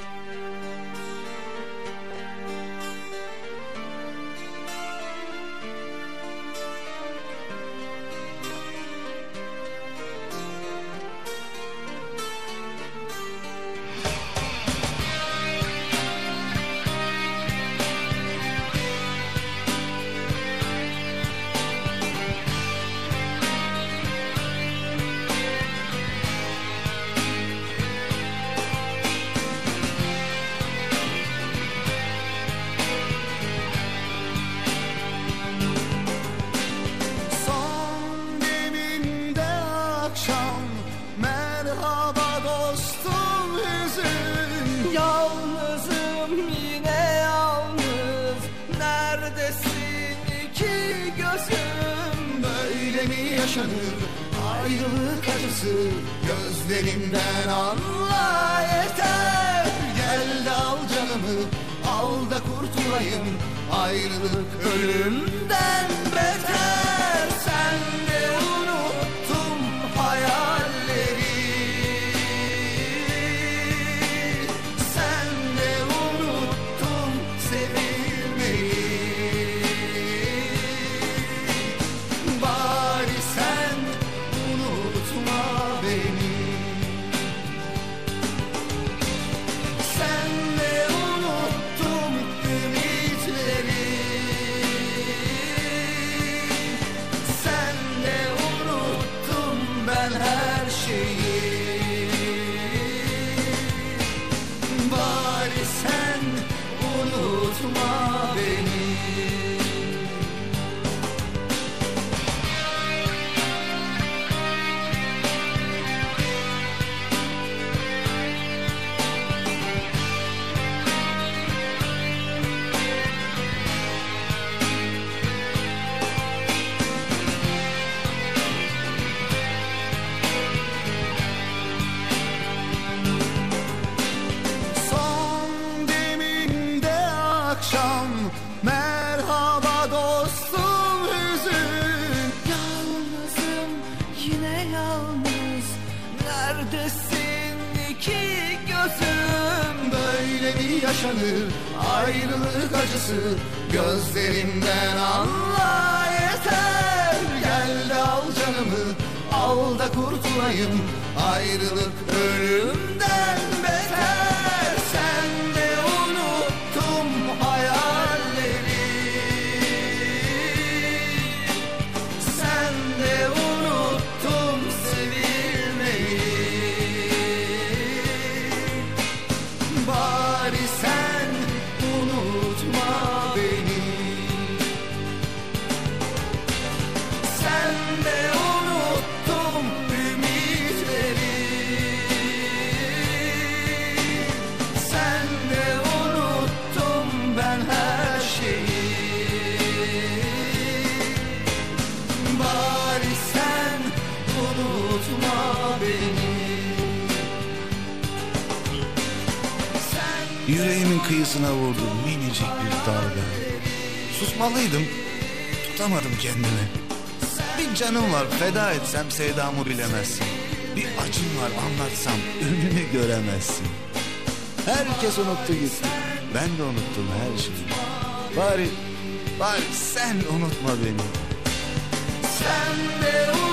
Música hüzün Yalnızım yine yalnız. Neredesin iki gözüm? Böyle mi yaşanır? Ayrılık acısı Gözlerimden anla yeter. Gel de al canımı al da kurtulayım. Ayrılık ölümden beter yaşanır. Ayrılık acısı Gözlerimden anla yeter. Gel de al canımı al da kurtulayım. Ayrılık ölümden beter Yüreğimin kıyısına vurdu minicik bir dalga. Susmalıydım, tutamadım kendimi. Bir canım var, feda etsem sevdamı bilemezsin. Bir acım var, anlatsam önünü göremezsin. Herkes unuttu gitti. Ben de unuttum her şeyi. Bari, bari sen unutma beni. Sen de unuttum